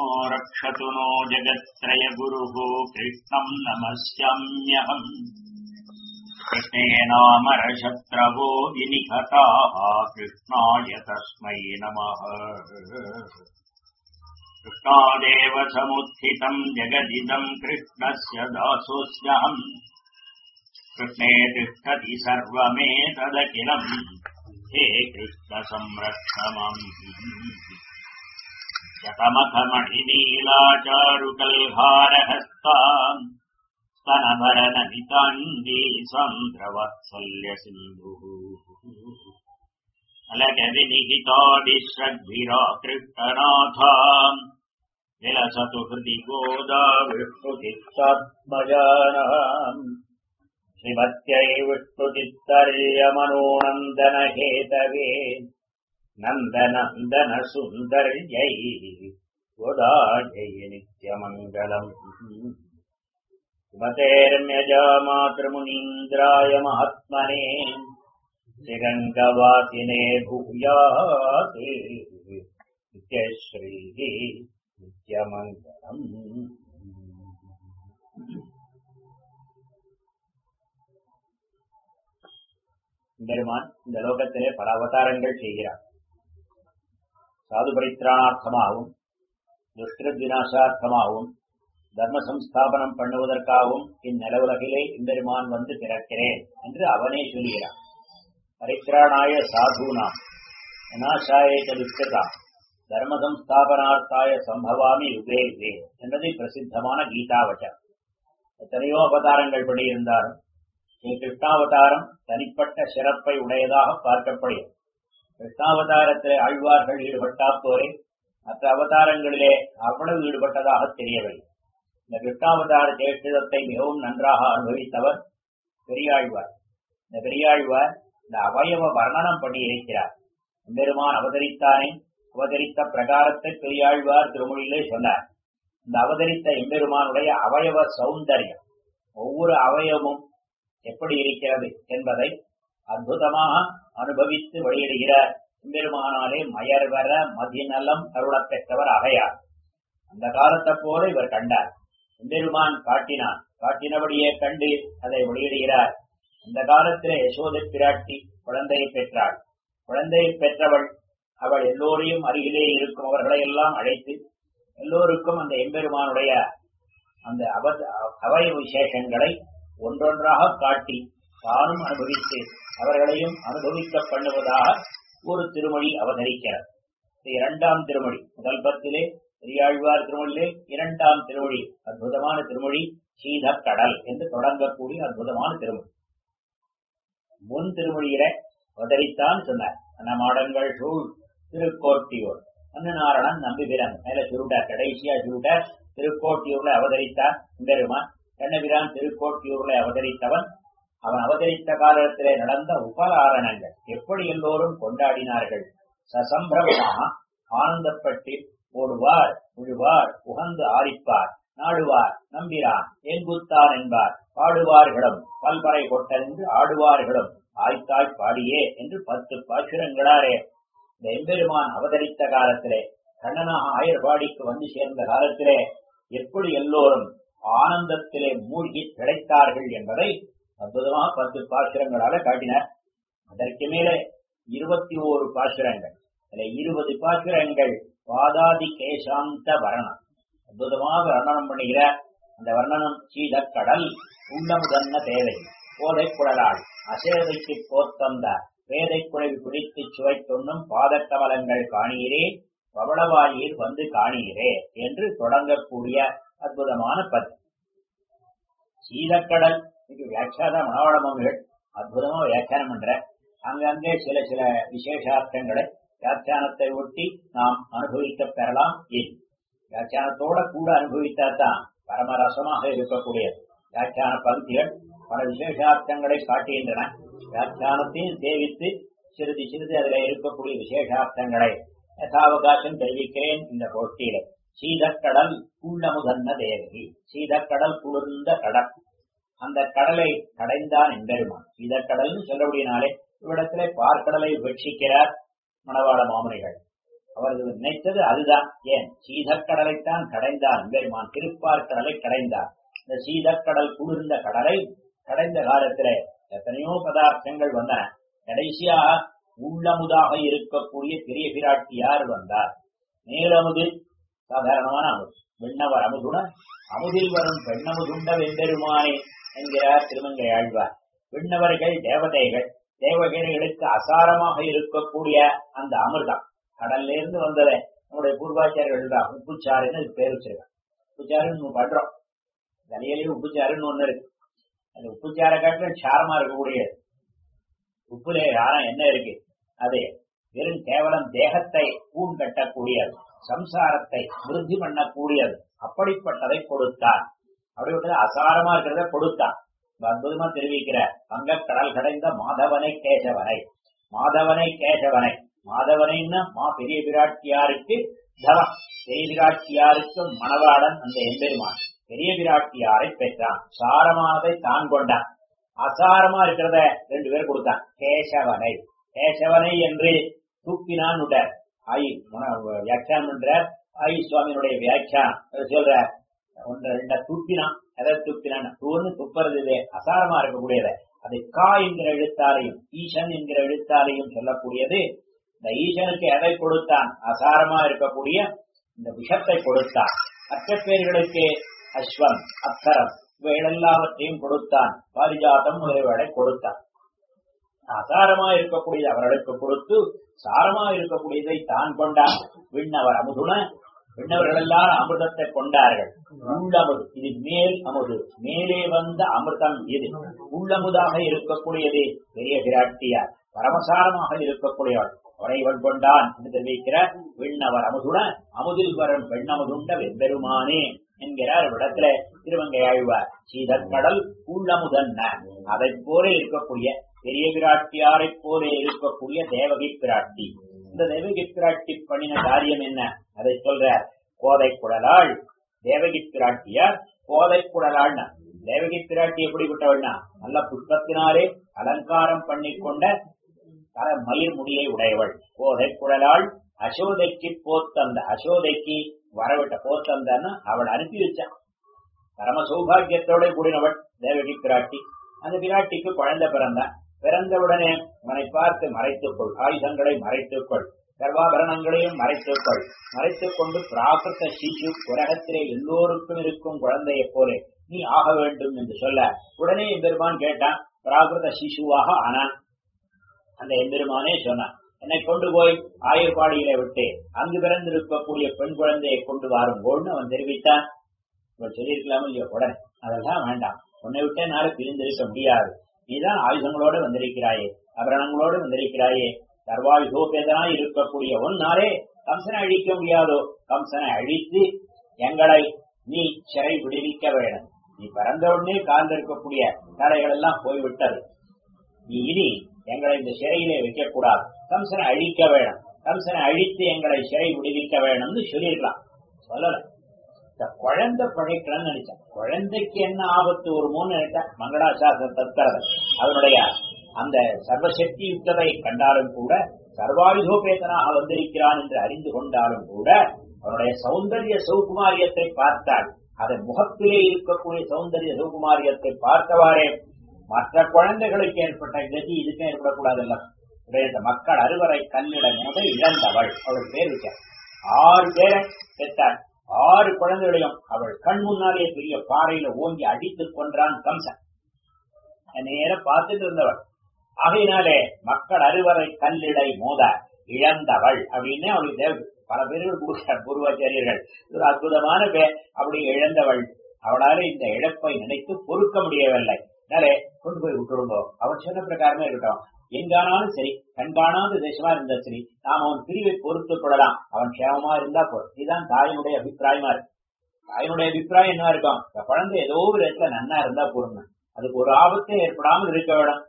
रक्षतु नो जगत्त्रयगुरुः कृष्णम् नमस्याम्यहम्। कृष्णे नामरशत्रवो विनिहताः कृष्णाय तस्मै नमः। कृष्णादेव समुत्थितम् जगदिदम् कृष्णस्य दासोऽस्यहम् कृष्णे तिष्ठति सर्वमेतदखिलम्। हे कृष्णसंरक्षमम् शतमखमणिनीलाचारुकल्हारहस्ताम् स्तनभरनमिताङ्गी सान्द्रवत्सल्यसिन्धुः अलगविनिहितादिश्रद्भिराकृष्टनाथाम् विलसतु हृदि गोदा विष्णुचित्तात्मजानाम् श्रीमत्यै विष्णुचित्तर्यमनोनन्दनहेतवे नन्दनन्दन सुन्दर्यै गोदायै नित्यमङ्गलम् श्रीमतेर्म्यजामातृमुनीन्द्राय महात्मने श्रीरङ्गवासिने भूयात् नित्यश्रीः नित्यमङ्गलम् பெருமான் இந்த லோகத்திலே பல அவதாரங்கள் செய்கிறார் சாது பரித்ராணார்த்தமாகவும் துஷ்கிருத் விநாசார்த்தமாகவும் தர்ம சம்ஸ்தாபனம் பண்ணுவதற்காகவும் இந்நிலவுலகிலே இம்பெருமான் வந்து பிறக்கிறேன் என்று அவனே சொல்கிறான். பரித்ராணாய சாதுனாம் விநாசாய துஷ்கிருதா தர்ம சம்ஸ்தாபனார்த்தாய சம்பவாமி யுகே யுகே என்பது பிரசித்தமான கீதாவச்சம் எத்தனையோ அவதாரங்கள் பண்ணியிருந்தாலும் ஸ்ரீ கிருஷ்ணாவதாரம் தனிப்பட்ட சிறப்பை உடையதாக பார்க்கப்படுகிறது. கிருஷ்ணாவதாரத்தில் ஆழ்வார்கள் ஈடுபட்டாப்போரே மற்ற அவதாரங்களிலே அவ்வளவு ஈடுபட்டதாக தெரியவில்லை. இந்த கிருஷ்ணாவதார சேஷ்டிதத்தை மிகவும் நன்றாக அனுபவித்தவர் பெரியாழ்வார். இந்த பெரியாழ்வார் இந்த அவயவ வர்ணனம் பண்ணி இருக்கிறார். பெருமான் அவதரித்தானே அவதரித்த பிரகாரத்தை பெரியாழ்வார் திருமொழியிலே சொன்னார். இந்த அவதரித்த எம்பெருமானுடைய அவயவ சௌந்தரியம் ஒவ்வொரு அவயவமும் எப்படி இருக்கிறது என்பதை அற்புதமாக அனுபவித்து வெளியிடுகிறார் எம்பெருமானாலே மயர்வர மதிநலம் அருளப் பெற்றவர் அகையார் அந்த காலத்தை போல இவர் கண்டார். எம்பெருமான் காட்டினான். காட்டினபடியே கண்டு அதை வெளியிடுகிறார். அந்த காலத்திலே யசோதி பிராட்டி குழந்தையை பெற்றாள். குழந்தையை பெற்றவள் அவள் எல்லோரையும் அருகிலே இருக்கும் அவர்களை எல்லாம் அழைத்து எல்லோருக்கும் அந்த எம்பெருமானுடைய அந்த அவய விசேஷங்களை ஒன்றொன்றாக காட்டி தானும் அனுபவித்து அவர்களையும் அனுபவிக்க பண்ணுவதாக ஒரு திருமொழி அவதரிக்கிறார் இரண்டாம் திருமொழி முதல் பத்திலே பெரியாழ்வார் திருமொழியிலே இரண்டாம் திருமொழி அற்புதமான திருமொழி சீத கடல் என்று தொடங்கக்கூடிய அற்புதமான திருமொழி. முன் திருமொழியில அவதரித்தான் சொன்னார். அன்னமாடங்கள் சூழ் திருக்கோட்டியூர். அன்னநாரணன் நம்பிபிரான். மேல சுருட்டார் கடைசியா சுருட்டார் திருக்கோட்டியூர்ல அவதரித்தார் பெருமான் கண்ணபிரான் திருக்கோட்டியூர்ல அவதரித்தவன். அவன் அவதரித்த காலத்திலே நடந்த உபகாரணங்கள் எப்படி எல்லோரும் கொண்டாடினார்கள்? சசம்பிரமமாக ஆனந்தப்பட்டு ஓடுவார் விழுவார் உகந்து ஆரிப்பார் நாடுவார் நம்பிரான் எங்குத்தான் என்பார். பாடுவார்களும் பல்பறை கொட்டென்று ஆடுவார்களும் ஆய்த்தாய் பாடியே என்று பத்து பாசுரங்களாரே இந்த எம்பெருமான் அவதரித்த காலத்திலே கண்ணனாக ஆயர்பாடிக்கு வந்து சேர்ந்த காலத்திலே எப்படி எல்லோரும் ஆனந்தத்திலே மூழ்கி கிடைத்தார்கள் என்பதை அற்புதமாக பத்து பாசுரங்களால காட்டினார் அதற்கு மேலே இருபத்தி ஓரு பாசுரங்கள். அதில் இருபது பாசுரங்கள். பாதாதி கேசாந்த வர்ணம் அற்புதமாக வர்ணனம் பண்ணுகிறார் அந்த வர்ணனம் சீத கடல் உள்ளமுதன்ன தேவை போதை குழலாள் அசேதைக்கு போத்தந்த வேதை குழவி பிடித்து சுவை தொண்ணும் பாதக்கமலங்கள் காணீரே பவளவாயில் வந்து காணீரே என்று தொடங்கக்கூடிய அற்புதமான பத்து சீதக்கடல் இது வியாக்கியாத மனவாளமங்கள் அற்புதமா வியாக்கியானம் பண்ற. அங்கங்கே சில சில விசேஷார்த்தங்களை வியாக்கியானத்தை ஒட்டி நாம் அனுபவிக்க பெறலாம் ஏன்? வியாக்கியானத்தோட கூட அனுபவித்தாதான் பரமரசமாக இருக்கக்கூடியது. வியாக்கியான பகுதிகள் பல விசேஷார்த்தங்களை காட்டுகின்றன. வியாக்கியானத்தையும் சேவித்து சிறிது சிறிது அதில் இருக்கக்கூடிய விசேஷார்த்தங்களை யசாவகாசம் தெரிவிக்கிறேன் இந்த போட்டியில சீதக்கடல் குள்ளமுதன்ன தேவகி சீதக்கடல் குளிர்ந்த கடல். அந்த கடலை கடைந்தான் எம்பெருமான். சீதக்கடல்னு சொல்லக்கூடியனாலே இவ்விடத்திலே பார்க்கடலை வெட்சிக்கிறார் மணவாள மாமுனிகள். அவர்கள் நினைத்தது அதுதான். ஏன்? சீதக்கடலைத்தான் கடைந்தான் எம்பெருமான். திருப்பார் கடலை கடைந்தார். இந்த சீதக்கடல் குளிர்ந்த கடலை கடைந்த காலத்திலே எத்தனையோ பதார்த்தங்கள் வந்தன. கடைசியாக உள்ளமுதாக இருக்கக்கூடிய பெரிய பிராட்டியார் வந்தார்? மேலமுது சாதாரணமான அமுது. வெண்ணவர் அமுதுன? அமுதில் வரும் பெண்ணமுதுண்ட வெம்பெருமானே. என்கிறார் திருமங்கை ஆழ்வார். விண்ணவர்கள் தேவதைகள் தேவகிரிகளுக்கு அசாரமாக இருக்கக்கூடிய அந்த அமிர்தம். கடல்ல இருந்து வந்ததை நம்முடைய பூர்வாச்சாரியர்கள் தான் உப்புச்சாருன்னு பேர் வச்சிருக்காங்க உப்புச்சாருன்னு நம்ம பண்றோம். தலையிலேயே உப்புச்சாருன்னு ஒண்ணு இருக்கு. அந்த உப்புச்சார காட்டிலும் சாரமா இருக்கக்கூடியது. உப்புல யாரும் என்ன இருக்கு? அது வெறும் கேவலம் தேகத்தை பூன் கட்டக்கூடியது. சம்சாரத்தை விருத்தி பண்ணக்கூடியது. அப்படிப்பட்டதை கொடுத்தான் அப்படி அசாரமா இருக்கிறத கொடுத்தான். அற்புதமா தெரிவிக்கிற கடல் கடைந்த மாதவனை கேசவனை. மாதவனை கேசவனை. மாதவனைன்னா மா பெரிய பிராட்டியாருக்கு தவம். பெரிய பிராட்டியாருக்கு மணவாளன் அந்த எம்பெருமான். பெரிய பிராட்டியாரை பெற்றான். சாரமானதை தான் கொண்டான். அசாரமா இருக்கிறத ரெண்டு பேர் கொடுத்தான். கேசவனை. கேசவனை என்று தூக்கினான் உட ஐ வியாக்கியான் பண்ற ஐ சுவாமியினுடைய வியாக்கியான். சொல்ற ஒன்று ரெண்ட துப்பினான் எதை துப்பினான் தூன்னு துப்புறது இது அசாரமா இருக்கக்கூடியது. அது கா என்கிற எழுத்தாலையும் ஈசன் என்கிற எழுத்தாலையும் சொல்லக்கூடியது. இந்த ஈசனுக்கு எதை கொடுத்தான்? அசாரமா இருக்கக்கூடிய இந்த விஷத்தை கொடுத்தான். மற்ற பேர்களுக்கு அஸ்வம் அத்தரம் இவைகளெல்லாவற்றையும் கொடுத்தான். பாரிஜாதம் முதலியவர்களை கொடுத்தான். அசாரமா இருக்கக்கூடியது அவர்களுக்கு கொடுத்து சாரமா இருக்கக்கூடியதை தான் கொண்டான். விண்ணவர் அமுதுன விண்ணவர்கள் எல்லாரும் அமிர்தத்தை கொண்டார்கள். உள்ளமுது. இது மேல் அமுது. மேலே வந்த அமிர்தம் எது உள்ளமுதாக இருக்கக்கூடியது பெரிய விராட்டியார். பரமசாரமாக இருக்கக்கூடியவள் உறைவன் கொண்டான் என்று தெரிவிக்கிற விண்ணவர் அமுதுன அமுதில் வரும் பெண்ணமுதுண்ட வெம்பெருமானே என்கிறார் இடத்துல திருவங்கை ஆழ்வார் சீதக்கடல் உள்ளமுதன்ன. அதை போல இருக்கக்கூடிய பெரிய பிராட்டியாரை போல இருக்கக்கூடிய தேவகி பிராட்டி. இந்த தேவகித் பிராட்டி பண்ணின காரியம் என்ன? அதை சொல்ற கோதை குழலாள் தேவகித் பிராட்டியார் கோதை குழலாள் தேவகி பிராட்டி எப்படிப்பட்டவள்னா? நல்ல புஷ்பத்தினாலே அலங்காரம் பண்ணி கொண்ட தல மயிர் முடியை உடையவள். கோதை குழலாள் அசோதைக்கு போத்தந்த அசோதைக்கு வரவிட்ட போத்தந்தன்னு அவள் அனுப்பி வச்சான். பரம சௌபாகியத்தோட கூடினவள் தேவகி பிராட்டி அந்த பிராட்டிக்கு குழந்தை பிறந்தான் பிறந்தவுடனே அவனை பார்த்து மறைத்துக்கொள். ஆயுதங்களை மறைத்துக்கொள். சர்வாபரணங்களையும் மறைத்துக்கொள். மறைத்துக் கொண்டு பிராகிருத்த சிசு உலகத்திலே எல்லோருக்கும் இருக்கும் குழந்தையைப் போல நீ ஆக வேண்டும் என்று சொல்ல. உடனே எம்பெருமான் கேட்டான். பிராகிருத சிசுவாக ஆனான். அந்த எம்பெருமானே சொன்னான். என்னை கொண்டு போய் ஆயுர்பாடியில விட்டு அங்கு பிறந்திருக்கக்கூடிய பெண் குழந்தையை கொண்டு வாருங்கோள்னு அவன் தெரிவித்தான். இவன் சொல்லியிருக்கலாமோ இல்லையோ? உடனே அதெல்லாம் வேண்டாம். உன்னை விட்டே நாளை பிரிந்திருக்க முடியாது. நீதான் ஆயுதங்களோடு வந்திருக்கிறாயே அபரணங்களோடு வந்திருக்கிறாயே. சர்வாயுதோபேதனா இருக்கக்கூடிய ஒன்னாலே கம்சனை அழிக்க முடியாதோ? கம்சனை அழித்து எங்களை நீ சிறை விடுவிக்க வேண்டும். நீ பிறந்த உடனே காலில் இருக்கக்கூடிய தடைகள் எல்லாம் போய்விட்டது. நீ இனி எங்களை இந்த சிறையிலே வைக்கக்கூடாது. கம்சனை அழிக்க வேணும். கம்சனை அழித்து எங்களை சிறை விடுவிக்க வேணும்னு சொல்லியிருக்கலாம். சொல்லலை. குழந்தை படைக்கணும்னு நினைச்சேன் குழந்தைக்கு என்ன ஆபத்து வருமோன்னு நினைச்சேன் மங்களாசாசனம் தற்கிறது அதனுடைய அந்த சர்வசக்தி யுக்ததை கண்டாலும் கூட சர்வாயுதோபேதனாக வந்திருக்கிறான் என்று அறிந்து கொண்டாலும் கூட அவனுடைய சௌந்தரிய சௌகுமாரியத்தை பார்த்தால் அதன் முகத்திலே இருக்கக்கூடிய சௌந்தரிய சௌகுமாரியத்தை பார்த்தவாறே மற்ற குழந்தைகளுக்கு ஏற்பட்ட கதி இதுக்கும் ஏற்படக்கூடாதுல்ல. மக்கள் அறுவரை கல்லிட முதல் இழந்தவள். அவள் பேர் ஆறு பேரை பெற்றாள். ஆறு குழந்தைகளையும் அவள் கண் முன்னாலே பெரிய பாறையில ஓங்கி அடித்துக் கொன்றான் கம்சன். நேர பார்த்துட்டு இருந்தவள். ஆகையினாலே மக்கள் அறுவரை கல்லிடை மோத இழந்தவள் அப்படின்னு அவளுக்கு தேவை. பல பேர்கள் கொடுக்கிறார் ஒரு அற்புதமான பேர் அப்படி இழந்தவள். அவளால இந்த இழப்பை நினைத்து பொறுக்க முடியவில்லை. அதனாலே கொண்டு போய் விட்டுருந்தோம் அவன் சொன்ன பிரகாரமே இருக்கட்டும். எங்கானாலும் சரி கண்காணாத தேசமா இருந்தா சரி நாம் அவன் பிரிவை பொறுத்துக் கொள்ளலாம். அவன் கேமமா இருந்தா போதும். இதுதான் தாயினுடைய அபிப்பிராயமா இருக்கு. தாயினுடைய அபிப்பிராயம் என்ன இருக்கும்? இந்த குழந்தை ஏதோ ஒரு இடத்துல நன்னா இருந்தா போதும். அதுக்கு ஒரு ஆபத்தே ஏற்படாமல் இருக்க வேணும்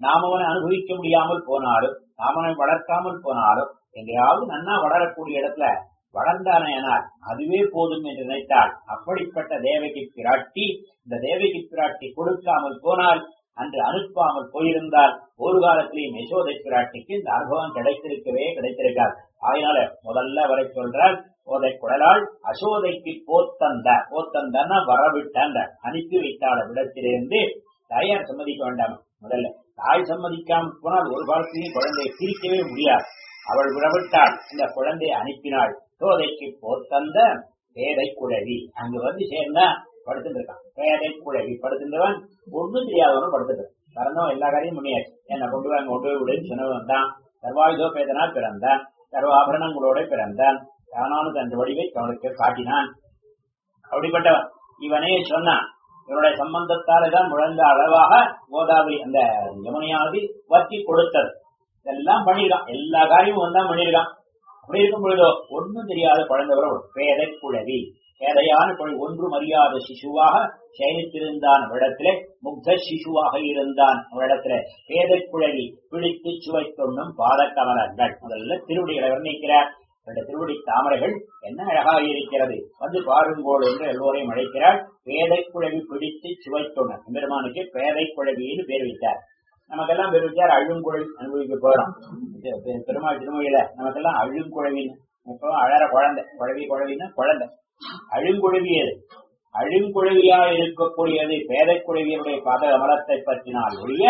நாம் அவனை அனுபவிக்க முடியாமல் போனாலும் நாம் அவனை வளர்க்காமல் போனாலும் எங்கேயாவது நன்னா வளரக்கூடிய இடத்துல வளர்ந்தானையனால் அதுவே போதும் என்று நினைத்தால் அப்படிப்பட்ட தேவகி பிராட்டி இந்த தேவகி பிராட்டி கொடுக்காமல் போனால் அன்று அனுப்பாமல் போயிருந்தால் ஒரு காலத்திலேயும் யசோதை பிராட்டிக்கு இந்த அனுபவம் கிடைத்திருக்கவே கிடைத்திருக்காது. அதனால முதல்ல வரை சொல்றார் போதை குழலால் அசோதைக்கு போத்தந்த. போத்தந்தன்னா வரவிட்டந்த அனுப்பி வைத்தாள் விடத்திலிருந்து தயார் சம்மதிக்க வேண்டாம். முதல்ல தாய் சம்மதிக்காம போனால் ஒரு காலத்திலேயும் குழந்தையை பிரிக்கவே முடியாது. அவள் விடவிட்டாள் இந்த குழந்தையை அனுப்பினாள். சோதைக்கு போத்தந்த பேதை குழவி அங்க வந்து சேர்ந்தா படுத்துட்டு இருக்கான் பேதை குழவி படுத்துட்டவன் ஒண்ணும் தெரியாதவனும் படுத்துட்டு பிறந்தவன் எல்லா காரியம் பண்ணியாச்சு. என்ன கொண்டு வாங்க கொண்டு போய் விடுன்னு சொன்னவன் தான் சர்வாயுதோ பேதனா பிறந்தான். சர்வ ஆபரணங்களோட பிறந்தான். தானானு தன் வடிவை அவனுக்கு காட்டினான். அப்படிப்பட்டவன். இவனே சொன்னான் இவனுடைய சம்பந்தத்தால்தான் முழந்த அளவாக கோதாவரி அந்த யமுனையாவது வத்தி கொடுத்தது. இதெல்லாம் பண்ணிருக்கான் எல்லா காரியமும் வந்தா பண்ணிருக்கான் அப்படி இருக்கும் பொழுதோ ஒன்றும் தெரியாத குழந்தைவரோட பேதை குழவி பேதையான குழந்தை ஒன்றும் அறியாத சிசுவாக சயனித்திருந்தான் அவரிடத்திலே முக்த சிசுவாக இருந்தான் அவரிடத்திலே. பேதை குழலி பிடித்து சுவை தொண்ணும் பாதக்கமலங்கள் முதல்ல திருவடிகளை வர்ணிக்கிறார் அந்த திருவடி தாமரைகள் என்ன அழகாக இருக்கிறது. வந்து பாருங்கோள் என்று எல்லோரையும் அழைக்கிறார். பேதை குழவி பிடித்து சுவை தொண்ணன் பெருமானுக்கு பேதை குழவின்னு பேர் வைத்தார். நமக்கெல்லாம் பேர் வச்சார் அழுங்குழவி அனுபவிக்க போறோம். பெருமாள் திருமொழியில நமக்கெல்லாம் அழுங்குழவின்னு இப்போ அழற குழந்தை. குழவி குழவின்னா குழந்தை. அழுங்குழவி எது இருக்கக்கூடியது பேதை பத அமலத்தை பற்றினால் ஒழிய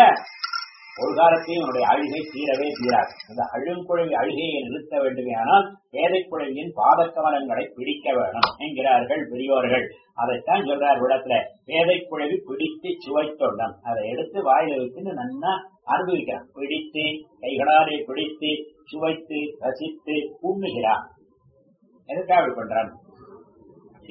ஒரு காலத்தையும் உன்னுடைய அழுகை தீரவே தீராது. அந்த அழுங்குழவி அழுகையை நிறுத்த வேண்டுமே ஆனால் பேதை குழவியின் பாதக்கமலங்களை பிடிக்க வேணும் என்கிறார்கள் பெரியோர்கள். அதைத்தான் சொல்றார் இடத்துல பேதைக்குழவி பிடித்து சுவைத்தொண்டம். அதை எடுத்து வாயில வைத்துன்னு நன்னா அனுபவிக்கிறான் பிடித்து கைகளாலே பிடித்து சுவைத்து ரசித்து உண்ணுகிறான் எதுக்காக பண்றான்?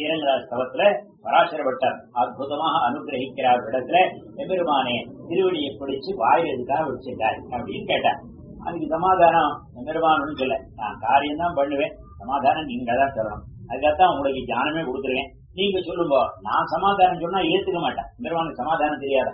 ஸ்ரீரங்கராஜ் பராசர பட்டர் அற்புதமாக அனுகிரகிக்கிறார் இடத்துல எம்பெருமானே திருவடியை பிடிச்சு வாயில் எதுக்காக வச்சிருக்காரு அப்படின்னு கேட்டார். அதுக்கு சமாதானம் எம்பெருமானு சொல்ல நான் காரியம் தான் பண்ணுவேன். சமாதானம் நீங்க தான் சொல்லணும். அதுக்காகத்தான் உங்களுக்கு தியானமே கொடுத்துருவேன் நீங்க சொல்லுங்க. நான் சமாதானம் சொன்னா ஏத்துக்க மாட்டேன். எம்பெருமானுக்கு சமாதானம் தெரியாத.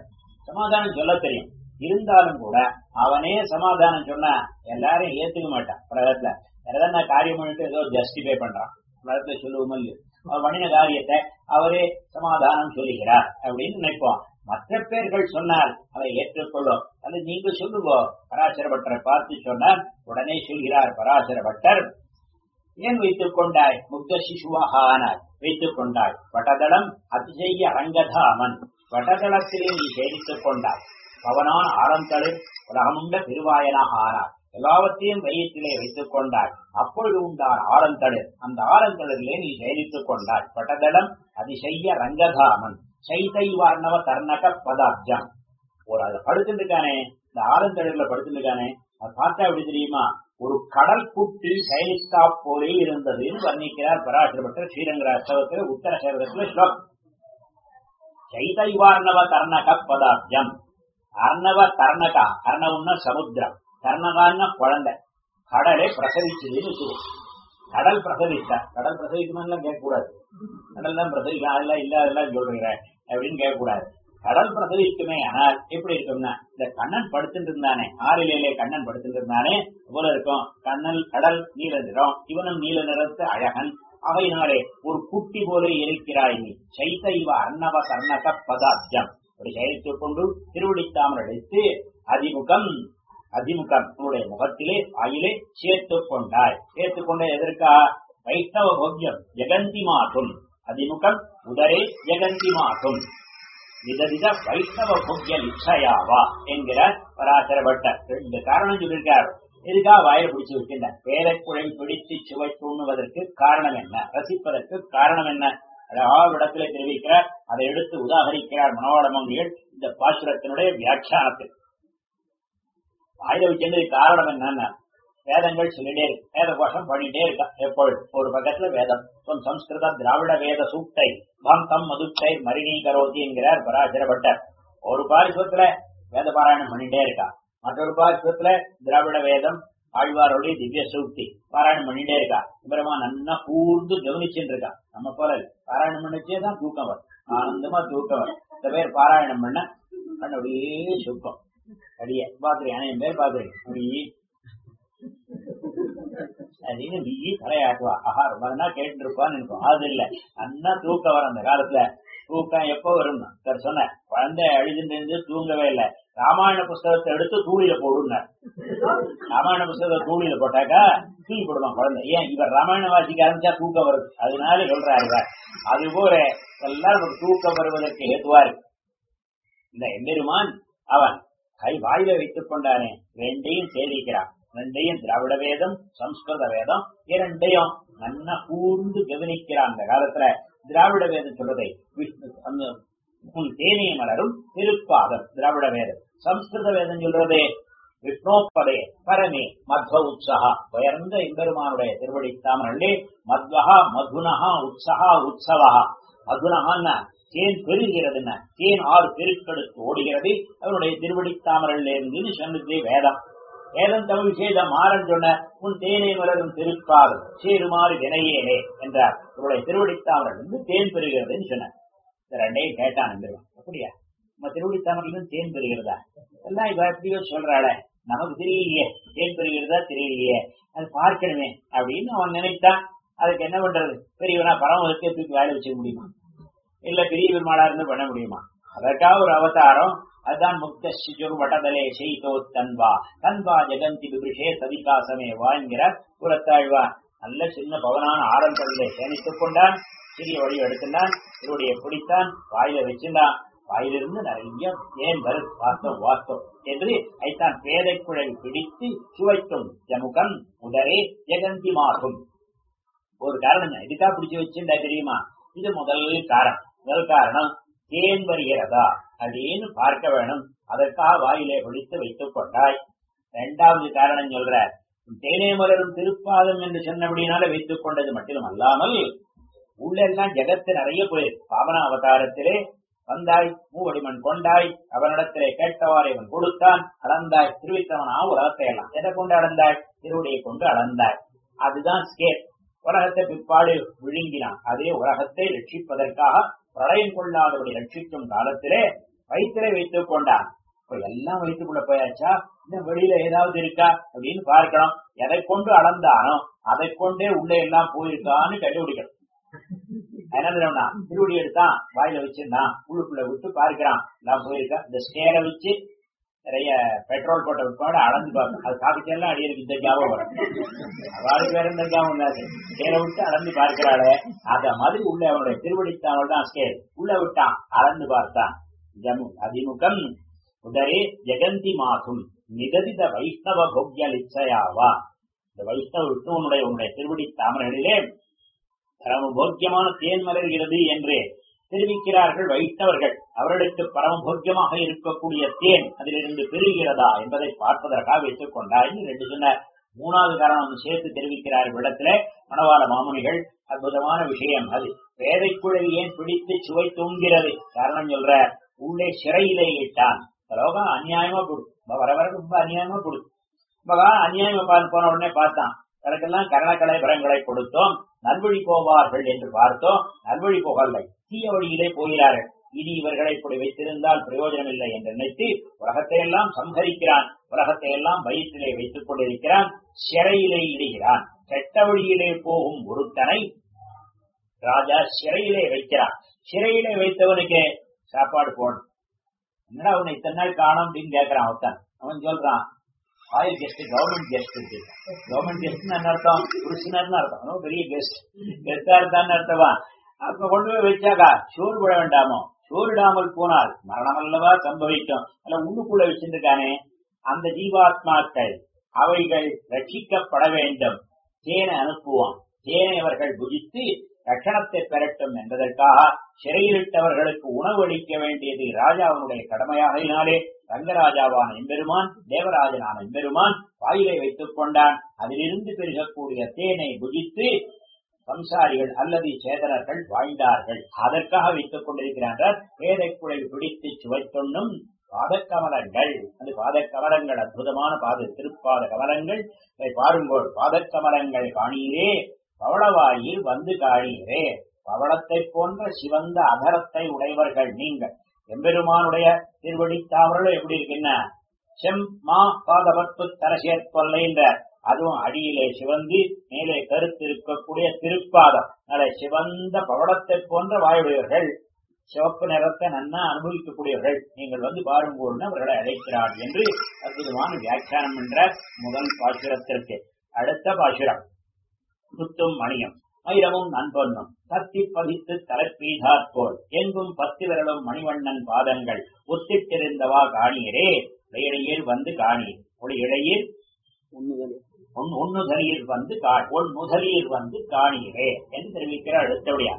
சமாதானம் சொல்ல தெரியும். இருந்தாலும் கூட அவனே சமாதானம் சொன்னா எல்லாரும் ஏத்துக்க மாட்டான் உலகத்துல ஏதாவது நான் காரியம் பண்ணிட்டு ஏதோ ஜஸ்டிஃபை பண்றான். உலகத்துல சொல்லுவோம் இல்லையோ? பண்ணின காரியத்தை அவரே சமாதானம் சொல்லுகிறார் அப்படின்னு நினைப்போம். மற்ற பேர்கள் சொன்னால் அதை ஏற்றுக்கொள்ளும். அது நீங்க சொல்லுங்க. பராசர பட்டரை பார்த்து சொன்னார். உடனே சொல்கிறார் பராசர பட்டர் ஏன் வைத்துக் கொண்டாய்? முக்த சிசுவாக ஆனாய். வைத்துக் கொண்டாய். வட்டதளம் அதிசய அரங்கதாமன். வட்டதளத்திலே நீ சேமித்துக் கொண்டாய். பவனான ஆரந்தளிர் உலகமுண்ட திருவாயனாக ஆனார் எல்லாவற்றையும் மையத்திலே வைத்துக் கொண்டாய். அப்பொழுது உண்டான ஆரந்தளிர் அந்த ஆரந்தளிரிலே நீ சேரித்துக் கொண்டாய். பட்டதளம் அதிசய்ய ரங்கதாமன். சைதை வார்ணவ தர்ணக பதாப்ஜம். ஒரு அது படுத்துருக்கானே இந்த ஆரந்தளிர்ல படுத்துருக்கானே அது பார்த்தா எப்படி தெரியுமா? ஒரு கடல் குட்டி சைனிஸ்தா போலே இருந்ததுன்னு வர்ணிக்கிறார் பராசரப்பட்ட ஸ்ரீரங்கர அஷ்டவத்தில் உத்தர சரதத்துல ஸ்லோகம். சைதைவார்ணவ தர்ணக பதாப்ஜம். அர்ணவ தர்ணகா. அர்ணவம்னா சமுத்திரம். கர்ணகான்னா குழந்தை. கடலை பிரசவிச்சதுன்னு கடல் பிரசவித்தா கடல் பிரசவிக்குமெல்லாம் கேட்கக்கூடாது. கடல் தான் பிரசவிக்கும் அதெல்லாம் இல்ல அதெல்லாம் சொல்றீங்க அப்படின்னு கேட்கக்கூடாது. கடல் பிரசவிக்குமே ஆனால் எப்படி இருக்கும்னா இந்த கண்ணன் படுத்துட்டு இருந்தானே ஆறிலே கண்ணன் படுத்துட்டு இருந்தானே போல இருக்கும்? கண்ணல் கடல் நீல நிறம். இவனும் நீல நிறத்து அழகன். அவையினாலே ஒரு குட்டி போல இருக்கிறாய் நீ. சைத்த இவ அன்னவ கர்ணக பதாப்ஜம் அப்படி செயலித்துக் கொண்டு திருவடித்தாமல் அழைத்து அதிமுகம் அதிமுகம் முகத்திலே வாயிலே சேர்த்துக் கொண்டாய் சேர்த்துக் கொண்ட எதற்கா? வைஷ்ணவ போக்கியம் ஜெகந்தி மாதும் அதிமுகம் உதரே ஜெகந்தி மாதும் விதவித வைஷ்ணவ போக்கிய லிச்சையாவா என்கிற பராசர பட்டர் இந்த காரணம் சொல்லியிருக்கார். எதுக்காக வாயில பிடிச்சு வச்சிருந்தார் பேரக்குழல் பிடித்து சுவை தூண்ணுவதற்கு காரணம் என்ன? ரசிப்பதற்கு காரணம் என்ன? அழகாக இடத்துல தெரிவிக்கிறார். அதை எடுத்து உதாகரிக்கிறார் மனோடமங்கிகள் இந்த பாசுரத்தினுடைய வியாக்கியானத்தில். வாயில வச்சிருந்தது காரணம் என்னன்னா வேதங்கள் சொல்லிட்டே இருக்கு. வேத கோஷம் பண்ணிட்டே இருக்கா எப்பொழுது? ஒரு பக்கத்துல வேதம். சம்ஸ்கிருத திராவிட வேத சூக்தை பந்தம் தம் மரிணி கரோதி என்கிறார் பராசரப்பட்டர் ஒரு பாரிசுவத்துல வேத பாராயணம் பண்ணிட்டே இருக்கா மற்றொரு பாரிசுவத்துல திராவிட வேதம் ஆழ்வாரொழி திவ்ய சூக்தி பாராயணம் பண்ணிட்டே இருக்கா இவரமா நன்னா கூர்ந்து கவனிச்சுட்டு இருக்கா நம்ம போல பாராயணம் பண்ணிச்சே தான் தூக்கம் வரும். ஆனந்தமா தூக்கம் வரும். இந்த பேர் பாராயணம் பண்ண அப்படியே சுக்கம் அடிய பாக்குறேன் என் பேர் பாக்குறேன் அப்படி. அப்படின்னு நீ தலையாட்டுவா. ஆஹா ரொம்ப நாள் கேட்டு இருப்பான்னு இருக்கும் அது இல்ல. அண்ணா தூக்கம் வர அந்த காலத்துல. தூக்கம் எப்போ வரும் சார் சொன்ன குழந்தை அழுதுன்னு தூங்கவே இல்லை. ராமாயண புஸ்தகத்தை எடுத்து தூளில போடுனார் ராமாயண புஸ்தகத்தை தூளில போட்டாக்கா தூக்கி போடுவான் குழந்தை. ஏன்? இவர் ராமாயண வாசிக்க ஆரம்பிச்சா தூக்கம் வருது. அதனால சொல்றாரு அது போல எல்லாரும் தூக்கம் வருவதற்கு ஏதுவா இருக்கு இந்த எம்பெருமான் அவன் கை வாயில வைத்துக் கொண்டானே. ரெண்டையும் சேவிக்கிறான். ரெண்டையும் திராவிட வேதம் சம்ஸ்கிருத வேதம் இரண்டையும் நல்லா கூர்ந்து கவனிக்கிறான் அந்த காலத்துல. திராவிட வேதம் சொல்றதை விஷ்ணு உன் தேனிய மலரும் திருப்பாதம் திராவிட வேதம். சம்ஸ்கிருத வேதம் சொல்றதே விஷ்ணோப்பதே பரமே மத்வ உற்சகா உயர்ந்த எம்பெருமானுடைய திருவடி தாமரே மத்வஹா மதுனஹா உற்சகா உற்சவா மதுனஹான்னா தேன் பெருகிறதுன்னா தேன் ஆறு பெருக்கெடுத்து ஓடுகிறது. அவருடைய திருவடி தாமரல் இருந்து சொன்னது வேதம். வேதம் தமிழ் செய்த மாறன் சொன்ன உன் தேனை மலரும் திருப்பாதம் சேருமாறு வினையேனே என்றார். இவருடைய திருவடித்தாமரல் இருந்து தேன் பெறுகிறதுன்னு சொன்னார் இந்த ரெண்டையும் கேட்டான் அப்படியா? நம்ம திருவடித்தாமரிலும் தேன் பெறுகிறதா? எல்லாம் இவ எப்படியோ சொல்றாள. நமக்கு தெரியலையே. தேன் பெறுகிறதா தெரியலையே. அது பார்க்கணுமே அப்படின்னு அவன் நினைத்தான். அதுக்கு என்ன பண்றது? பெரியவனா பரமத்தை தூக்கி வேலை வச்சுக்க முடியுமா? இல்ல பெரிய பெருமாளா இருந்து பண்ண முடியுமா? அதற்காக ஒரு அவதாரம். அதுதான் முக்த சிஜுர் வடதலே செய்தோ தன்பா தன்பா ஜெகந்தி விபிஷே சதிகாசமே வாங்கிற புறத்தாழ்வா. நல்ல சின்ன பவனான ஆரம்பத்திலே சேமித்துக் கொண்டான். சிறிய வழி எடுத்துட்டான் இவருடைய பிடித்தான். வாயில வச்சிருந்தான் வாயிலிருந்து நிறைய ஏன் வரு வாஸ்தவம் வாஸ்தவம். என்று ஐத்தான் பேதை குழல் பிடித்து சுவைத்தும் ஜமுகன் உதரே ஜெகந்தி மாகும். ஒரு காரணம் இதுக்கா பிடிச்சு வச்சிருந்தா தெரியுமா? இது முதல் காரணம். முதல் காரணம் தேன் வருகிறதா? அப்படின்னு பார்க்க வேணும்? அதற்காக வாயிலே பிடித்து வைத்துக் கொண்டாய். இரண்டாவது காரணம் சொல்ற தேனே மலரும் திருப்பாதம் என்று சொன்னபடினால வைத்துக் கொண்டது மட்டும் அல்லாமல் உள்ளெல்லாம் ஜெகத்து நிறைய போயிருக்கு பாவன அவதாரத்திலே வந்தாய் மூவடிமன் கொண்டாய் அவனிடத்திலே கேட்டவாறு இவன் கொடுத்தான் அளந்தாய். திருவித்தவனா உலகத்தை எல்லாம் எதை கொண்டு அளந்தாய்? திருவுடையை கொண்டு அளந்தாய். அதுதான் ஸ்கேல். உலகத்தை பிற்பாடு விழுங்கினான். அதே உலகத்தை ரட்சிப்பதற்காக பிரளயம் கொள்ளாதவரை ரட்சிக்கும் காலத்திலே வயிற்றிலே வைத்துக் கொண்டார் இப்ப எல்லாம் வயிற்றுக்குள்ள போயாச்சா? இன்னும் வெளியில ஏதாவது இருக்கா? அப்படின்னு பார்க்கணும். எதை கொண்டு அளந்தானோ அதை கொண்டே உள்ளே எல்லாம் போயிருக்கான்னு கண்டுபிடிக்கணும். என்ன திருவடி எடுத்தான் வாயில வச்சிருந்தான். உள்ளுக்குள்ள விட்டு பார்க்கிறான். எல்லாம் போயிருக்கான் இந்த ஸ்கேலை வச்சு நிறைய பெட்ரோல் போட்ட விற்பாடு அளந்து பார்க்கணும் அது காப்பிச்செல்லாம் அடியருக்கு இந்த ஜாபம் வரும். அவளுக்கு வேற இந்த ஜாபம் தான் ஸ்கேலை விட்டு அளந்து பார்க்கிறாளே. அத மாதிரி உள்ள அவனுடைய திருவடித்தாவல் தான் ஸ்கேல் உள்ள விட்டான். அளந்து பார்த்தான். ஜமு அதிமுகம். உதரே ஜெகந்தி மாசும் நிகதித வைஷ்ணவ போக்கிய லிச்சையாவா இந்த வைஷ்ணவ விஷ்ணுவனுடைய உன்னுடைய திருவடி தாமரைகளிலே பரம போக்கியமான தேன் மலர்கிறது என்று தெரிவிக்கிறார்கள் வைஷ்ணவர்கள் அவர்களுக்கு பரமபோக்கியமாக இருக்கக்கூடிய தேன் அதிலிருந்து பெறுகிறதா என்பதை பார்ப்பதற்காக வைத்துக் கொண்டார் என்று ரெண்டு சொன்ன. மூணாவது காரணம் சேர்த்து தெரிவிக்கிறார்கள் இடத்துல மணவாள மாமுனிகள் அற்புதமான விஷயம் அது. வேதைக்குழவி ஏன் பிடித்து சுவை தூங்கிறது காரணம் சொல்ற உள்ளே சிறையிலே இட்டான். லோகம் அநியாயமா கொடு. வர வர ரொம்ப அநியாயமா கொடு. பகவான் அநியாயமா பார்த்து போன உடனே பார்த்தான். எனக்கெல்லாம் கரணக்கலை பரங்களை கொடுத்தோம் நல்வழி போவார்கள் என்று பார்த்தோம். நல்வழி போகவில்லை தீய வழியிலே போகிறார்கள். இனி இவர்களை இப்படி வைத்திருந்தால் பிரயோஜனம் இல்லை என்று நினைத்து உலகத்தை எல்லாம் சம்ஹரிக்கிறான். உலகத்தை எல்லாம் வயிற்றிலே வைத்துக் கொண்டிருக்கிறான். சிறையிலே இடுகிறான். கெட்ட வழியிலே போகும் ஒருத்தனை ராஜா சிறையிலே வைக்கிறான். சிறையிலே வைத்தவனுக்கு சாப்பாடு போடணும். என்னடா அவனை இத்தனை நாள் காணும் அப்படின்னு கேட்கிறான் ஒருத்தன். அவன் சொல்றான் ஆயில் கெஸ்ட் கவர்மெண்ட் கெஸ்ட் இருக்கு கவர்மெண்ட் கெஸ்ட் என்ன அர்த்தம்? புருஷனர்னு அர்த்தம்? பெரிய கெஸ்ட் கெஸ்டா இருந்தான்னு அர்த்தமா? அப்ப கொண்டு போய் வச்சாக்கா சோறு விட வேண்டாமோ? சோறிடாமல் போனால் மரணம் அல்லவா சம்பவிக்கும். அல்ல உள்ளுக்குள்ள வச்சிருக்கானே அந்த ஜீவாத்மாக்கள் அவைகள் ரட்சிக்கப்பட வேண்டும். தேனை அனுப்புவான் தேனை அவர்கள் புஜித்து ரட்சணத்தை பெறட்டும் என்பதற்காக சிறையிலிட்டவர்களுக்கு உணவு அளிக்க வேண்டியது ராஜாவினுடைய கடமையாகினாலே ரங்கராஜாவான எம்பெருமான் தேவராஜனான எம்பெருமான் வாயிலை வைத்துக் கொண்டான். அதிலிருந்து பெருகக்கூடிய தேனை புஜித்து சம்சாரிகள் அல்லது சேதனர்கள் வாழ்ந்தார்கள். அதற்காக வைத்துக் கொண்டிருக்கிறார்கள். வேதை பிடித்து சுவைத்தொன்னும் பாதக்கமலங்கள். அந்த பாதக்கமலங்கள் அற்புதமான பாத திருப்பாத கமலங்கள். பாருங்கோள் பாதக்கமலங்கள் காணீரே பவளவாயில் வந்து காணீரே பவளத்தை போன்ற சிவந்த அகரத்தை உடையவர்கள் நீங்கள். எம்பெருமானுடைய திருவடி தாமரலும் எப்படி இருக்குன்னா செம் மா பாதபத்து தரசேற் கொல்லைன்ற அதுவும் அடியிலே சிவந்து மேலே கருத்து இருக்கக்கூடிய திருப்பாதம். நல்ல சிவந்த பவடத்தை போன்ற வாயுடையவர்கள் சிவப்பு நிறத்தை நன்னா அனுபவிக்கக்கூடியவர்கள் நீங்கள் வந்து பாருங்கள்னு அவர்களை அழைக்கிறார் என்று அற்புதமான வியாக்கியானம் என்ற முதல் பாசுரத்திற்கு. அடுத்த பாசுரம் முத்தும் மணியம். வைரமும் நண்பொன்னும். தத்தி பதித்து தலைப்பீதாற்போல் எங்கும் பத்து விரலும் மணிவண்ணன் பாதங்கள். ஒத்திட்டிருந்தவா காணியரே. இடையில் வந்து காணீர் ஒரு இடையில் உன்னுதலியில் வந்து உன்னுதலியில் வந்து காணீரே என்று தெரிவிக்கிற அடுத்தபடியா.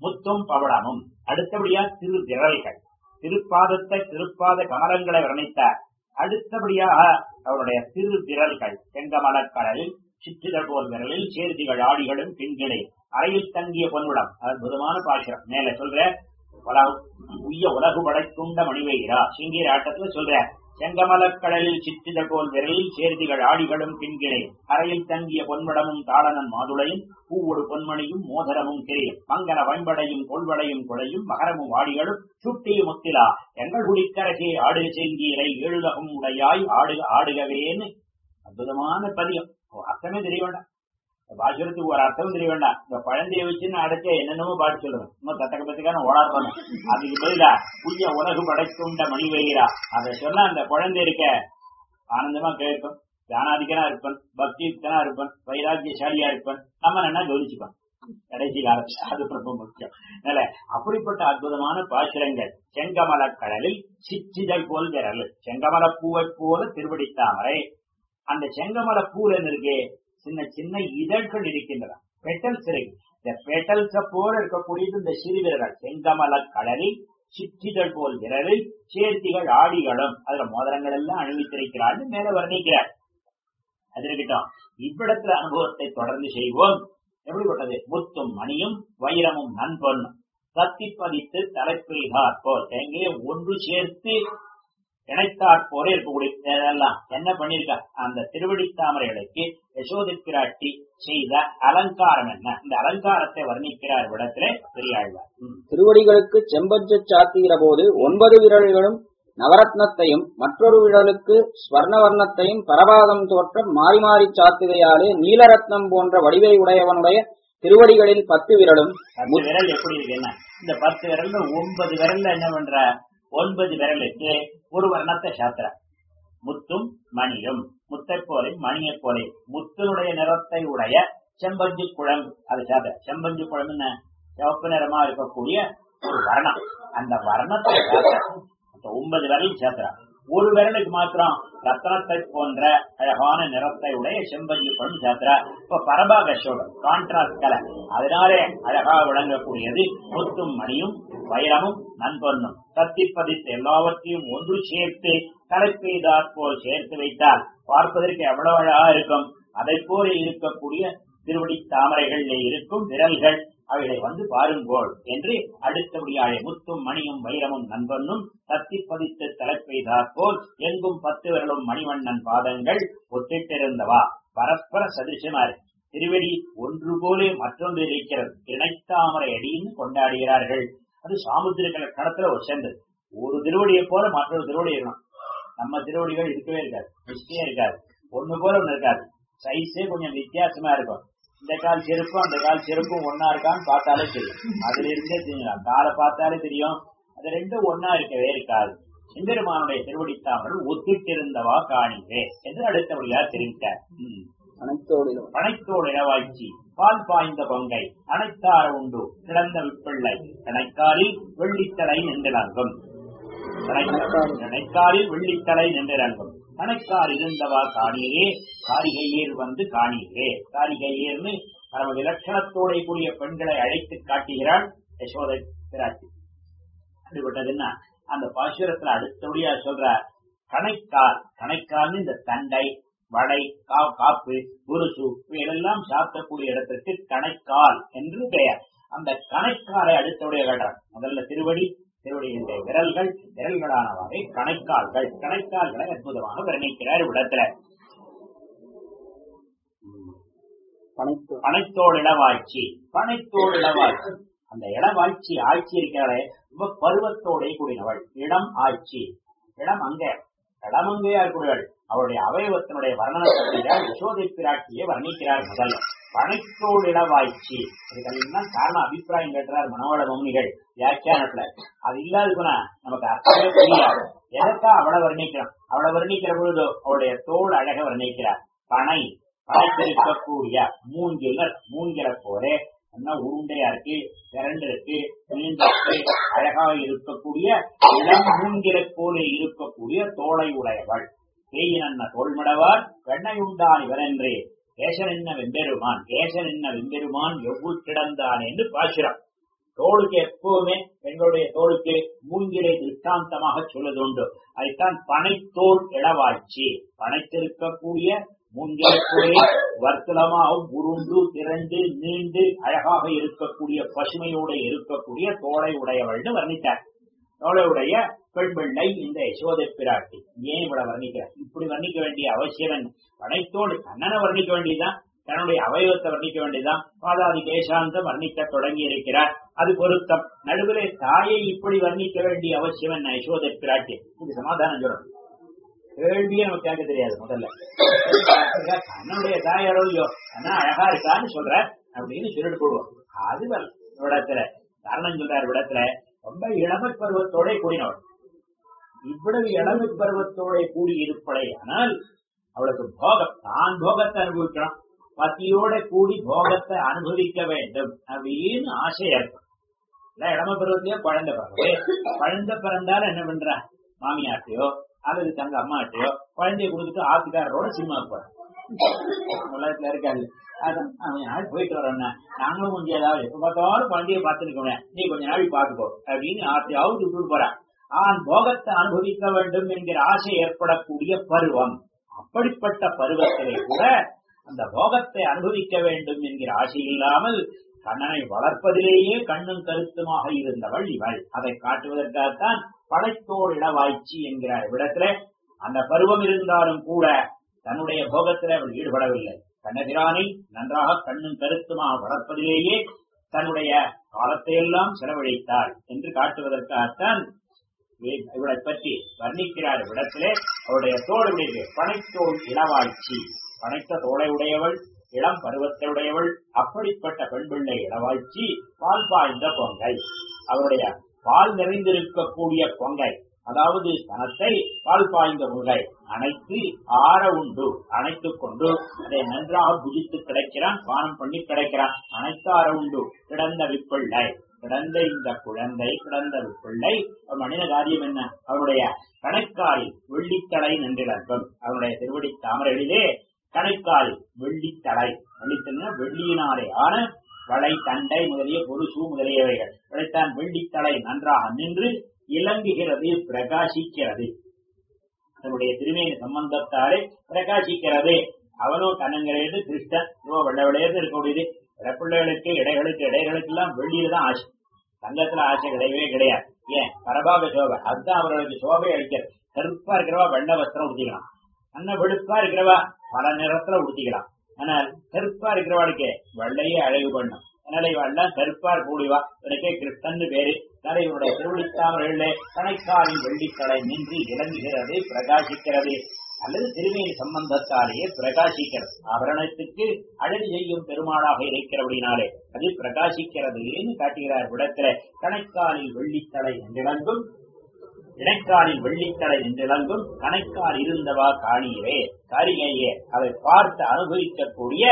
முத்தும் பவளமும். அடுத்தபடியா திரு விரல்கள். திருப்பாதத்தை திருப்பாத கமலங்களை வர்ணித்தார். அடுத்தபடியாக அவருடைய திரு விரல்கள். செங்கமலக்கடலில் சிற்றுகள் போல் விரலில் சேர்த்திகள் ஆடிகளும் பின்கிளை. அறையில் தங்கிய பொன்னுடம் அற்புதமான பாசுரம் மேல சொல்ற உய்ய உலகு படைத்துண்ட மணிவைகிறா சிங்கீர் ஆட்டத்துல சொல்ற செங்கமலக்கடலில் சிற்றிதழ் போல் விரலில் சேர்த்திகள் ஆடிகளும் பின்கிளை. அறையில் தங்கிய பொன்வடமும் தாளனன் மாதுளையும் பூவொடு பொன்மணியும் மோதரமும் கிரியும் மங்கன வன்படையும் கொள்வடையும் கொடையும் மகரமும் ஆடிகளும் சுட்டியும் முத்திலா எங்கள் குடிக்கரசே ஆடு செங்கீரை ஏழுலகம் உடையாய் ஆடு ஆடுகவேன்னு. அற்புதமான பதியம் அர்த்தமே தெரிய வேண்டாம் பாசுரத்துக்கு ஒரு அர்த்தம் தெரிய வேண்டாம் இந்த குழந்தைய வச்சுன்னு அடைச்ச என்னென்னமோ பாட்டு சொல்றேன் இன்னும் தத்தக்க பத்துக்கான ஓடாடுறோம் அதுக்கு பதிலா புதிய உலகு படைத்துண்ட மணிவெயிரா அதை சொன்னா அந்த குழந்தை இருக்க ஆனந்தமா கேட்கும். ஜானாதிகனா இருப்பேன் பக்தியுக்தனா இருப்பேன் வைராக்கியசாலியா இருப்பேன். நம்ம என்ன கவனிச்சுப்பான் கடைசி காலத்துல அது ரொம்ப முக்கியம். அதனால அப்படிப்பட்ட அற்புதமான பாசுரங்கள் செங்கமல கடலில் சிச்சிதழ் போல் விரல். செங்கமல பூவை போல திருவடித்தாமரை அந்த செங்கமல பூல இருக்கே சின்ன சின்ன இதழ்கள் இருக்கின்றன. பெட்டல்ஸ் இருக்கு இந்த பெட்டல்ஸ போல இருக்கக்கூடியது இந்த சிறு விரல்கள் செங்கமல கடலில் சிற்றிதழ் போல் விரலில் சேர்த்திகள் ஆடிகளும். அதுல மோதிரங்கள் எல்லாம் அணிவித்திருக்கிறார் மேல வர்ணிக்கிறார். அது இருக்கட்டும். இவ்விடத்துல அனுபவத்தை தொடர்ந்து செய்வோம். எப்படிப்பட்டது? முத்தும் மணியும் வைரமும் நண்பொன்னும் சத்தி பதித்து தலைப்பில்கார் போல். எங்கே ஒன்று சேர்த்து இணைத்தாற் போல இருக்கக்கூடிய இதெல்லாம் என்ன பண்ணிருக்கா அந்த திருவடி தாமரைகளுக்கு யசோதி பிராட்டி செய்த அலங்காரம் என்ன? இந்த அலங்காரத்தை வர்ணிக்கிறார் விடத்திலே பெரியாழ்வார். திருவடிகளுக்கு செம்பஞ்ச சாத்துகிற போது ஒன்பது விரல்களும் நவரத்னத்தையும் மற்றொரு விரலுக்கு ஸ்வர்ணவர்ணத்தையும் பரபாதம் தோற்ற மாறி மாறி சாத்துகையாலே நீலரத்னம் போன்ற வடிவை உடையவனுடைய திருவடிகளில் பத்து விரலும் விரல் எப்படி இருக்கு என்ன? இந்த பத்து விரல்ல ஒன்பது விரல்ல என்ன பண்ற? ஒன்பது விரலுக்கு ஒரு வர்ணத்தை சாத்திர முத்தும் மணியும். முத்தை போலே மணியை போலே. முத்தினுடைய நிறத்தை உடைய செம்பஞ்சு குழம்பு. அது சாத்திர செம்பஞ்சு குழம்புன்னு சிவப்பு நிறமா இருக்கக்கூடிய ஒரு வர்ணம். அந்த வர்ணத்தை சாத்திர ஒன்பது விரல் சாத்திர ஒரு விரலுக்கு மாத்திரம் ரத்னத்தை போன்ற அழகான நிறத்தை உடைய செம்பஞ்சு குழம்பு சாத்திர இப்ப பரபாகஷோட கான்ட்ராஸ்ட் கலர் அதனாலே அழகா விளங்கக்கூடியது முத்தும் மணியும் வைரமும் நண்பொன்னும் தத்தி பதித்து எல்லாவற்றையும் ஒன்று சேர்த்து தலைப்பெய்தாற் போல் சேர்த்து வைத்தால் பார்ப்பதற்கு எவ்வளவு அழகா இருக்கும். அதை போல இருக்கக்கூடிய திருவடி தாமரைகளில் இருக்கும் விரல்கள் அவைகளை வந்து பாருங்கோள் என்று அடுத்தபடியாழை முத்தும் மணியும் வைரமும் நண்பனும் தத்தி பதித்த தலைப்பெய்தாற் போல் எங்கும் பத்து விரலும் மணிவண்ணன் பாதங்கள் ஒத்திட்டிருந்தவா பரஸ்பர சதிருஷமாறு திருவடி ஒன்று போலே மற்றொன்று இருக்கிறது. இணைத்தாமரை அடின்னு கொண்டாடுகிறார்கள். அது சாமுத்திர கடத்துல ஒரு சேர்ந்தது. ஒரு திருவடியை போல மற்றொரு திருவடி இருக்கணும். நம்ம திருவடிகள் இருக்கவே இருக்காது. நிச்சயம் இருக்காது. ஒண்ணு போல ஒண்ணு இருக்காது. சைஸே கொஞ்சம் வித்தியாசமா இருக்கும். இந்த கால் செருப்பும் அந்த கால் செருப்பும் ஒன்னா இருக்கான்னு பார்த்தாலே தெரியும். அதுல இருந்தே தெரியும் காலை பார்த்தாலே தெரியும். அது ரெண்டும் ஒன்னா இருக்கவே இருக்காது. எம்பெருமானுடைய திருவடித்தாமல் ஒத்திட்டிருந்தவா காணிவே என்று அடுத்தபடியா தெரிவித்தார். அனைத்தோடு இளவாய்ச்சி. பால் பாய்ந்த பொங்கை. அனைத்தார உண்டு. கிடந்த விப்பிள்ளை. கணைக்காலில் வெள்ளித்தலை நின்றிறங்கும் கணைக்காலில் வெள்ளித்தலை நின்றிறங்கும் கணைக்கால் இருந்தவா காணியே காரிகையேர் வந்து காணியே காரிகையேர்னு பரம விலட்சணத்தோட கூடிய பெண்களை அழைத்து காட்டுகிறான் யசோதை பிராட்டி அப்படிப்பட்டதுன்னா அந்த பாசுரத்துல அடுத்தபடியா சொல்ற கணைக்கால் கணைக்கால் இந்த தண்டை வடை கா- காப்பு குருசு இவையெல்லாம் சாப்பிடக்கூடிய இடத்திற்கு கணைக்கால் என்று பெயர். அந்த கணைக்காலை அடுத்தவுடைய காட்டுறார் முதல்ல திருவடி திருவடியினுடைய விரல்கள் விரல்களானவாறு கணைக்கால்கள். கணைக்கால்களை அற்புதமாக வர்ணிக்கிறார் இடத்துல பனைத்து பனைத்தோடு இளவாய்ச்சி பனைத்தோடு இளவாய்ச்சி அந்த இளவாய்ச்சி ஆட்சி இருக்கிறாரே ரொம்ப பருவத்தோட கூடினவள். இளம் ஆட்சி. இளம் அங்க. இளமங்கையா கூடியவள் அவருடைய அவயவத்தினுடைய வர்ணனத்தை யசோதை பிராட்டியை வர்ணிக்கிறார் முதல்ல பனைத்தோள் இளவாய்ச்சி இதுக்கெல்லாம் காரணம்? அபிப்பிராயம் கேட்டார் மனோட மௌனிகள் வியாக்கியானத்துல. அது இல்லாத போனா நமக்கு அர்த்தமே புரியாது. எதற்கா அவளை வர்ணிக்கிறோம்? அவளை வர்ணிக்கிற பொழுது அவளுடைய தோல் அழக வர்ணிக்கிறார். பனை. பனைத்திருக்கக்கூடிய மூங்கிலர் மூங்கில போல என்ன உருண்டையா இருக்கு திரண்டு இருக்கு நீண்டிருக்கு அழகாக இருக்கக்கூடிய இளம் மூங்கில போல இருக்கக்கூடிய தோலை உடையவள். தேயினன்ன தோல்மிடவார் வெண்ணை உண்டான் இவரென்றே. கேசன் என்ன வெம்பெருமான் கேசன் என்ன வெம்பெருமான் எவ்வளவு கிடந்தான் என்று பாசுரம். தோளுக்கு எப்பவுமே பெண்களுடைய தோளுக்கு மூங்கிலை திருஷ்டாந்தமாக சொல்லுதுண்டு. அதைத்தான் பனைத்தோல் இளவாய்ச்சி. பனைத்திருக்கக்கூடிய மூங்கிலே வர்த்தலமாகவும் உருண்டு திரண்டு நீண்டு அழகாக இருக்கக்கூடிய பசுமையோட இருக்கக்கூடிய தோலை உடையவள்னு வர்ணித்தார். தோளை உடைய பெண் பிள்ளை இந்த யசோதை பிராட்டி. ஏன் இவ்வளவு வர்ணிக்கிறார்? இப்படி வர்ணிக்க வேண்டிய அவசியம் என்ன கண்ணனை வர்ணிக்க வேண்டியதுதான். தன்னுடைய அவயவத்தை வர்ணிக்க வேண்டியதுதான். பாதாதி தேசாந்தம் வர்ணிக்க தொடங்கி இருக்கிறார். அது பொருத்தம். நடுவிலே தாயை இப்படி வர்ணிக்க வேண்டிய அவசியம் என்ன யசோதை பிராட்டி. இது சமாதானம் சொல்லணும். கேள்வியே நமக்கு கேட்க தெரியாது முதல்ல. கண்ணனுடைய தாயாரோ இல்லையோ அண்ணா அழகா இருக்கான்னு சொல்ற அப்படின்னு சொல்லிட்டு போடுவோம். அது வரல விடத்துல. காரணம் சொல்றாரு விடத்துல. ரொம்ப இளமை பருவத்தோட கூடினவள். இவ்வளவு இளமை பருவத்தோட கூடி இருப்படை ஆனால் அவளுக்கு போகம் தான் போகத்தை அனுபவிக்கணும் பத்தியோட கூடி போகத்தை அனுபவிக்க வேண்டும் அப்படின்னு ஆசை ஏற்படும். இளமை இளம பருவத்திலேயே குழந்தை பிறகு குழந்தை பிறந்தாலும் என்ன பண்ற? மாமியாட்டையோ அல்லது தங்க அம்மாட்டையோ குழந்தைய கொடுத்துட்டு ஆத்துக்காரரோட சினிமாவுக்கு போறேன். உலகத்துல இருக்காது அவன் போயிட்டு வரோம்னா நாங்களும் கொஞ்சம் ஏதாவது எப்ப பார்த்தாலும் குழந்தைய பார்த்துருக்கோம் நீ கொஞ்ச நாள் பாத்துக்கோ அப்படின்னு ஆசையாவது விட்டுட்டு போறான். ஆண் போகத்தை அனுபவிக்க வேண்டும் என்கிற ஆசை ஏற்படக்கூடிய பருவம். அப்படிப்பட்ட பருவத்திலே கூட அந்த போகத்தை அனுபவிக்க வேண்டும் என்கிற ஆசை இல்லாமல் கண்ணனை வளர்ப்பதிலேயே கண்ணும் கருத்துமாக இருந்தவள் இவள். அதை காட்டுவதற்காகத்தான் படைத்தோள் இடவாய்ச்சி என்கிற இடத்துல அந்த பருவம் இருந்தாலும் கூட தன்னுடைய போகத்தில் அவள் ஈடுபடவில்லை. கண்ணபிரானை நன்றாக கண்ணும் கருத்துமாக வளர்ப்பதிலேயே தன்னுடைய காலத்தை எல்லாம் செலவழித்தாள் என்று காட்டுவதற்காகத்தான் இவளை பற்றி வர்ணிக்கிறார் இடத்திலே அவருடைய தோல் பனைத்தோல் இளவாய்ச்சி பனைத்த தோளை உடையவள் இளம் பருவத்தை உடையவள் அப்படிப்பட்ட பெண் பிள்ளை இளவாய்ச்சி பால் பாய்ந்த பொங்கை அவருடைய பால் நிறைந்திருக்கக்கூடிய கொங்கை அதாவது பணத்தை பால் பாய்ந்த கொங்கை அணைத்து ஆற உண்டு அணைத்துக் கொண்டு அதை நன்றாக புதித்து கிடைக்கிறான் பானம் பண்ணி கிடைக்கிறான். அனைத்தார உண்டு. கிடந்த விப்பிள்ளை கிடந்த இந்த குழந்தை கிடந்த விப்பிள்ளை மனித காரியம் என்ன? அவருடைய கணக்காய் வெள்ளித்தலை நின்றிடக்கும் அவருடைய திருவடி தாமரையிலே கணக்காய் வெள்ளித்தலை. வெள்ளித்தலை வெள்ளியினாலே ஆன வளை தண்டை முதலிய பொருசு முதலியவைகள். இதைத்தான் வெள்ளித்தலை நன்றாக நின்று இலங்குகிறது பிரகாசிக்கிறது. நம்முடைய திருமேனி சம்பந்தத்தாலே பிரகாசிக்கிறது. அவனோ கண்ணங்கிறது கிருஷ்ணன் இவோ வெள்ள விளையாட்டு இருக்கக்கூடியது பிள்ளைகளுக்கு இடைகளுக்கு இடைகளுக்கு எல்லாம் வெளியில தான் ஆசை. தங்கத்துல ஆசை கிடையவே கிடையாது. ஏன்? பரபாக சோபை. அதுதான் அவர்களுக்கு சோபை அளிக்கிறது. கருப்பா இருக்கிறவா வெள்ள வஸ்திரம் உடுத்திக்கலாம். அண்ணன் வெளுப்பா இருக்கிறவா பல நிறத்துல உடுத்திக்கலாம். ஆனால் கருப்பா இருக்கிறவாளுக்கு வள்ளையே அழகு பண்ணும். அதனால இவெல்லாம் கருப்பா கூடிவா. இவனுக்கே கிருஷ்ணன் பேரு. அதனால இவனுடைய திருவிழித்தாமர்களே கணைக்காலின் வெள்ளிக்கடை நின்று இறங்குகிறது பிரகாசிக்கிறது. அல்லது திருமையின் சம்பந்தத்தாலேயே பிரகாசிக்கிறது. ஆபரணத்துக்கு அழகு செய்யும் பெருமாளாக இருக்கிறபடினாலே அது பிரகாசிக்கிறது காட்டுகிறார் விடத்துல. கணைக்காலில் வெள்ளித்தலை என்றிழங்கும் இணைக்காலில் வெள்ளித்தலை என்றிழங்கும் கணைக்கால் இருந்தவா காணியவே காரிகையே அதை பார்த்து அனுபவிக்கக்கூடிய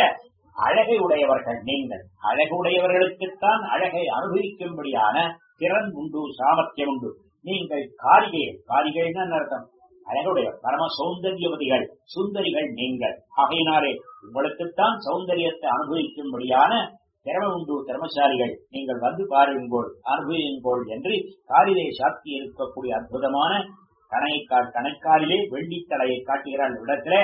அழகை உடையவர்கள் நீங்கள். அழகுடையவர்களுக்குத்தான் அழகை அனுபவிக்கும்படியான திறன் உண்டு சாமர்த்தியம் உண்டு. நீங்கள் காரிகை காரிகைன்னு அர்த்தம்? அழகுடைய பரம சௌந்தரியவதிகள் சுந்தரிகள் நீங்கள். ஆகையினாலே உங்களுக்குத்தான் சௌந்தரியத்தை அனுபவிக்கும்படியான திறமை உண்டு திறமசாலிகள். நீங்கள் வந்து பாருங்கோள் அனுபவியுங்கோள் என்று காலிலே சாத்தி இருக்கக்கூடிய அற்புதமான கணைக்கால் கணைக்காலிலே வெள்ளித்தலையை காட்டுகிறாள் இடத்துல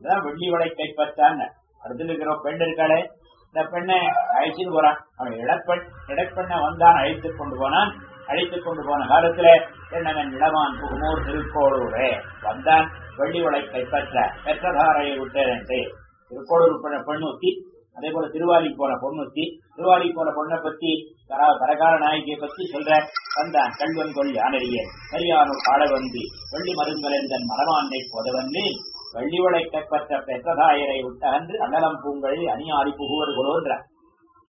இதான் வெள்ளி வலை கைப்பற்றாங்க அடுத்து இருக்கிற பெண் இருக்காளே. இந்த பெண்ணை அழைச்சிட்டு போறான். அவன் இடப்பெண் இடைப்பெண்ணை வந்தான் அழைத்து கொண்டு போனான். அழைத்து கொண்டு போன காலத்துல என்னவன் இளவான் புகுமூர் திருக்கோளூரே வந்தான். வெள்ளி வலை கைப்பற்ற பெற்றதாரையை விட்டேன் திருக்கோளூர் பெண்ண பெண்ணூத்தி அதே போல திருவாலி போன பொண்ணுத்தி. திருவாலி போன பொண்ணை பத்தி பரகார நாயகியை பத்தி சொல்ற வந்தான். கல்வன் கொள் யானறிய கரியானூர் பாட வந்து வெள்ளி மருங்கலந்தன் மரமாண்டை போதவன்னு. வெள்ளி உழைக்கப்பட்ட பெற்றதாயரை விட்டகன்று அண்டலம் பூங்கழி அணியாரி புகுவது கொலோன்றார்